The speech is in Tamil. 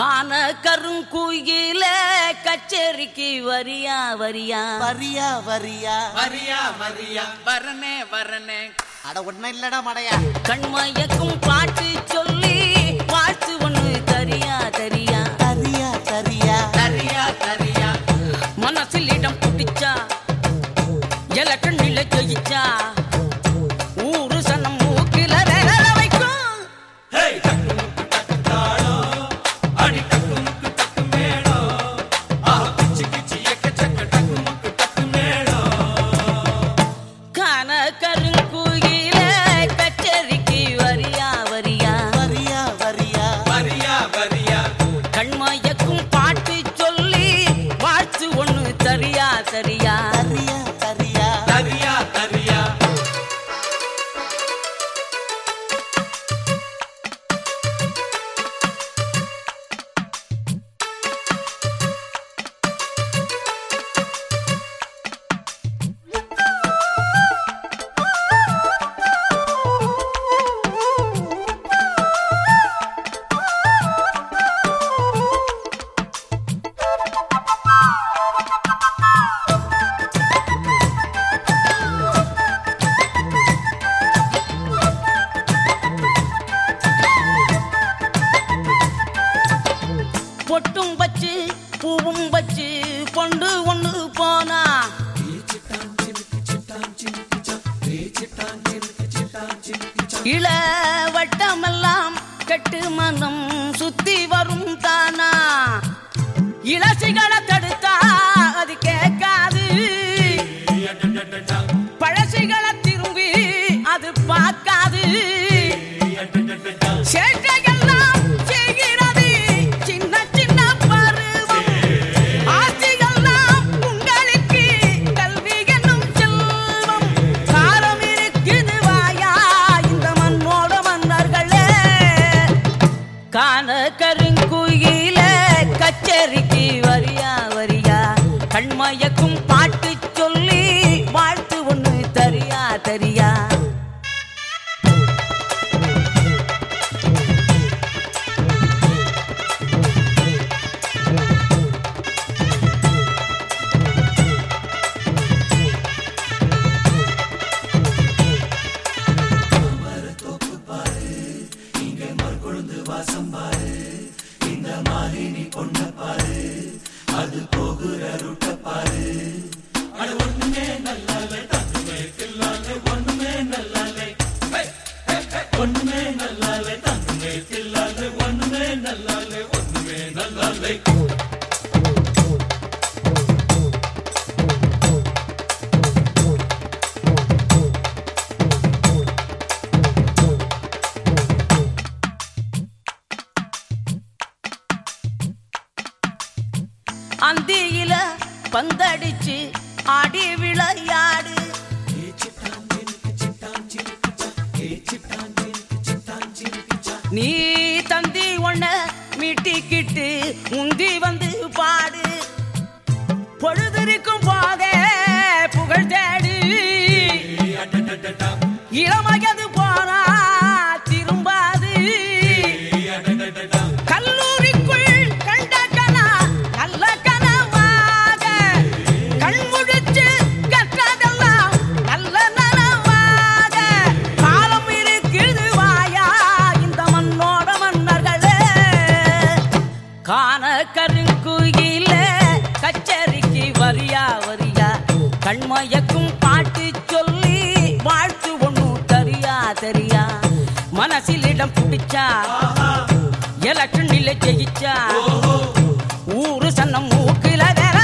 கருங்குயில கச்சேரிக்கு வரியா வரியா? வரியா வரியா. வரியா வரியா. வரனே வரனே. அட ஒன்னும் இல்லடா மடையா. கண்மயக்கும் பாட்டு சொல்லி. கொண்டு ஒண்ணு போனா. இள வட்டமெல்லாம் கட்டு மனம் சுத்தி வரும் தானா? இளசிகள காண கருங்குயில கச்சேரிக்கு வரியா வரியா? கண்மயக்கும் பாட்டு சொல்லி வாழ்த்து ஒண்ணு தரியா தரியா? அந்தியில பந்தடிச்சு ஆடி விளையாடு. நீ தந்தி ஒண்ண மீட்டிக்கிட்டு முந்தி வந்து பாடு. பொழுதிருக்கும் போதே புகழ் தேடி. இளமகது ஆன கருங்குயில கச்சேரிக்கு வரியா வரியா? கண்மயக்கும் பாட்டு சொல்லி வாழ்த்து ஒண்ணும் தெரியா தெரியா? மனசில் இடம் பிடிச்சா எலக்ஷன் இல்லை ஜெயிச்சா? ஊரு சன்னம் மூக்கில வேற